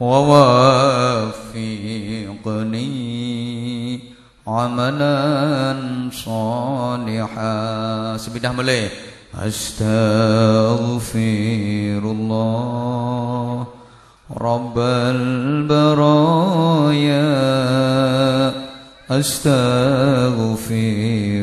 ووفقني عملا صالحا. سبيده ملي أستغفر الله. رب البرايا. أستغفر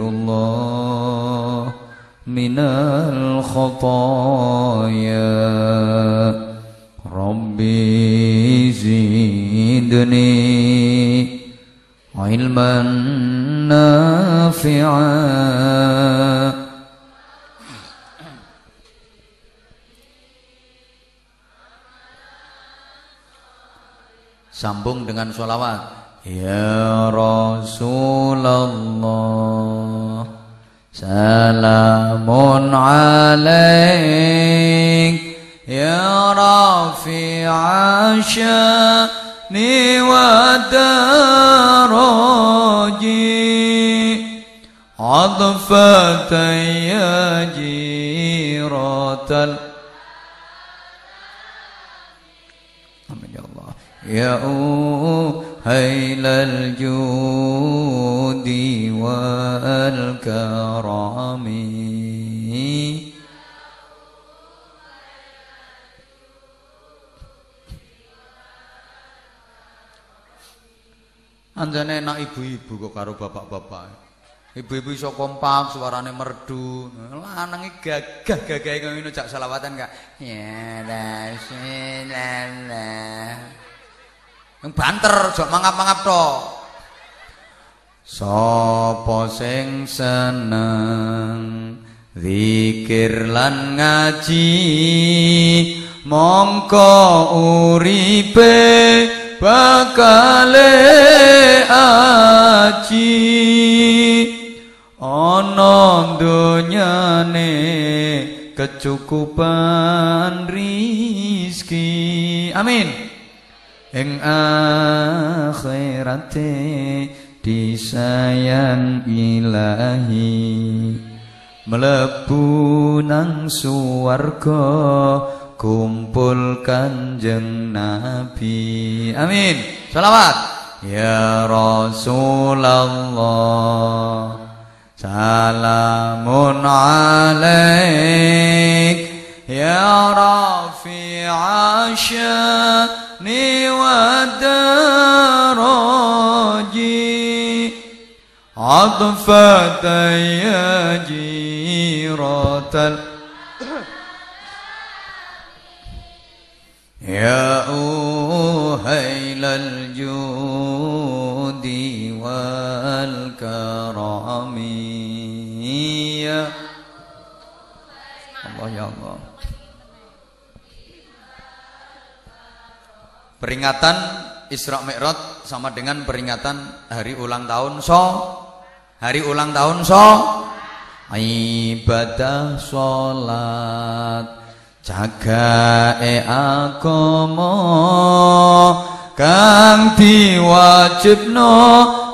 الله. من الخطايا. Rabbi zidni ilman nafi'a. Sambung dengan sholawat. Ya Rasulullah Salamun alaik. يا رافع شأني ودرجي عطفة يا جيرة يا الله. يا هيل الجود والكرم. Anjane enak ibu-ibu kok karo bapak-bapak. Ibu-ibu iso kompak, suarane merdu. Lanang iki gagah gagah ngono cak selawatan gak. Ya Rasulullah. Yang banter, jok mangap-mangap to. Sapa sing seneng zikir lan ngaji mongko uripe bakale aji. Ana donyane kecukupan rizki. Amin. Ing akhirate disayang ilahi. Mlebu nang suwarga kumpul kanjeng Nabi. Amin. Salawat. Ya Rasulullah Salamun alaik. Ya Rafi Asyani wa daraji Adfata ya jiratal يا أهيل الجود والكرم يا الله يا الله Peringatan Isra Mi'raj sama dengan peringatan hari ulang tahun so. Hari ulang tahun so. Ibadah salat Jaga e agama kang diwajibno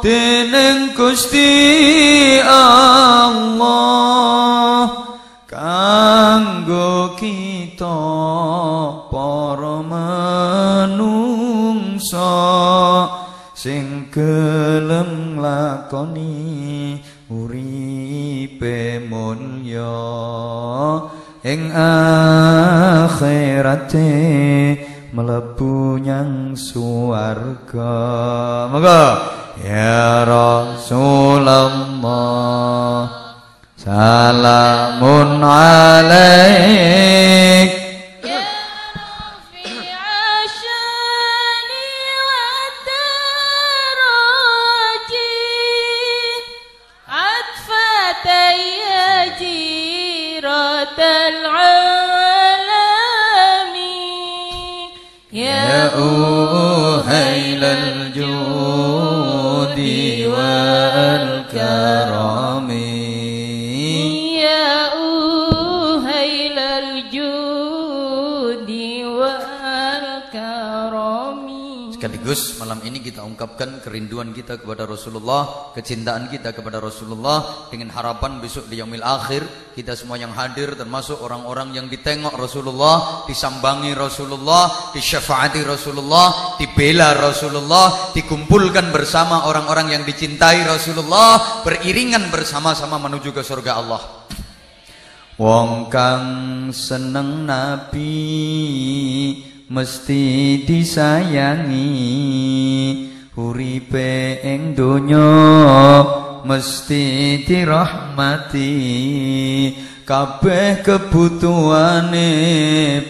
dening Gusti Allah. Kanggo kita para manungsa sing gelem lakoni uripe mulya ing akhirate mlebu nyang swarga. Monggo. Ya rasulullah. Salamun alaik أهيل الجود Sekaligus malam ini kita ungkapkan kerinduan kita kepada Rasulullah, kecintaan kita kepada Rasulullah dengan harapan besok di yaumil akhir kita semua yang hadir termasuk orang-orang yang ditengok Rasulullah, disambangi Rasulullah, disyafaati Rasulullah, dibela Rasulullah, dikumpulkan bersama orang-orang yang dicintai Rasulullah, beriringan bersama-sama menuju ke surga Allah. Wong kang seneng Nabi mesti disayangi. Uripe ing donya mesti dirahmati. Kabeh kebutuhane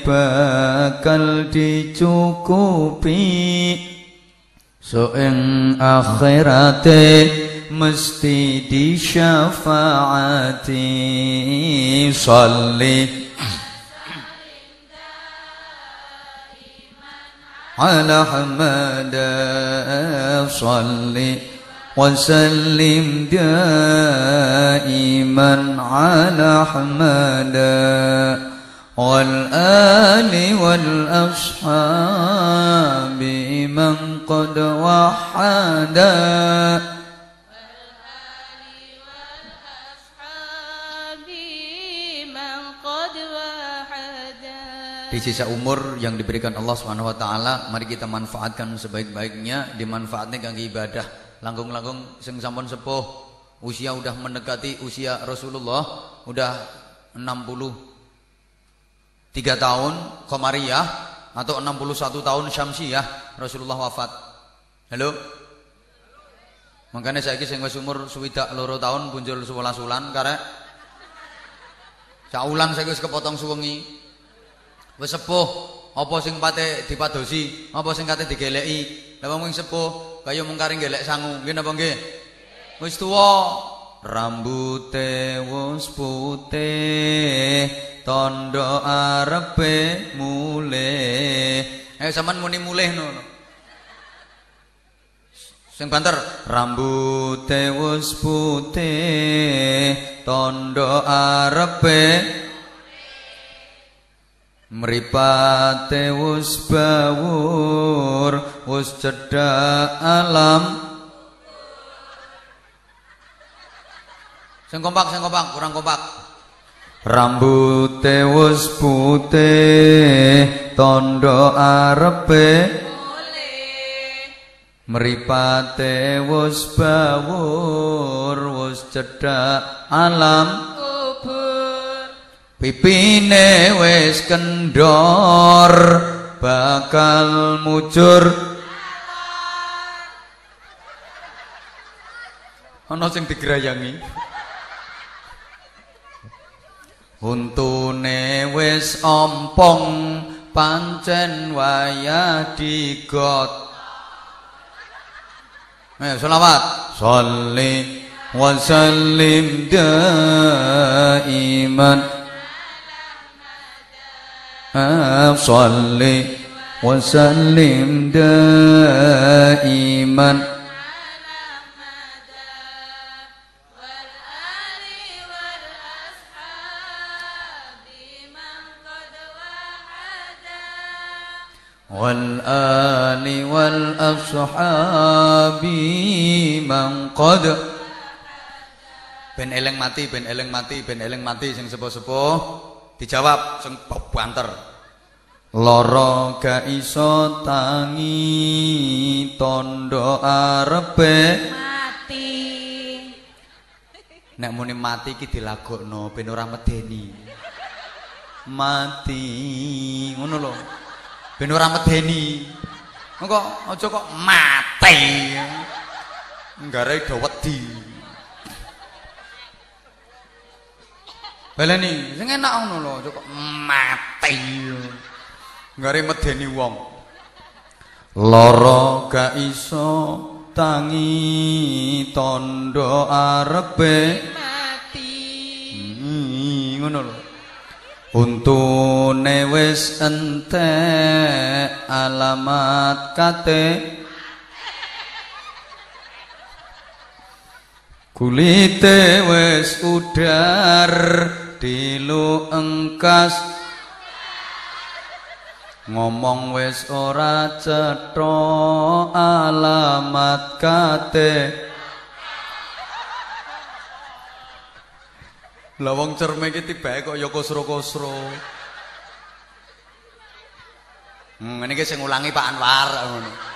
bakal dicukupi. So ing akhirate mesti disyafaati. Salli على حمد صل وسلم دائما على حمد. والآل والأصحاب من قد وحدا. Di sisa umur yang diberikan Allah Subhanahu wa taala mari kita manfaatkan sebaik-baiknya dimanfaatnya kangge ibadah. Langkung-langkung sing sampun sepuh usia udah mendekati usia Rasulullah udah 63 tahun Qamariyah atau 61 tahun Syamsiyah Rasulullah wafat. Halo? Makanya saya sing wis umur swidak loro tahun punjul 11 wulan karek Saulan saya wis kepotong suwengi Wis sepuh, apa sing pate dipadosi, apa sing kate digeleki. Lah wong sepuh kaya mung kari gelek sangu, nggih napa nggih? Wis tuwa, rambute wis putih, tondo arepe mulih. Eh sampean muni mulih ngono. Sing banter, rambute wis putih, tondo arepe Mripate wus bawur wus cedhak alam. Sing kompak sing kompak kurang kompak. Rambute wus putih tondo arepe. Mripate wus bawur wus cedhak alam pipine wis kendor bakal mujur. Ana sing digrayangi. Untune wis ompong pancen waya digot Ayo selawat. Salli wa sallim daiman صل وسلم دائما والآل والأصحاب من قد ben eleng mati ben eleng mati ben eleng mati sing sepuh-sepuh Dijawab sing banter. Lara ga iso tangi tondo arepe mati. Nek muni mati iki dilagokno ben ora medeni. Mati ngono lho. Ben ora medeni. Engko aja kok mati. Nggare do wedi. Baleni sing enak ngono lho, kok mati. Ngare medeni wong. Lara gak iso tangi tondo arepe mati. Hmm, ngono lho. Untune wis entek alamat kate Kulite wis udar dilu engkas ngomong wis ora cetha alamat kate Lah wong cerme iki tibake kok ya kusro-kusro. Hmm, ini ki sing ngulangi Pak Anwar ngono.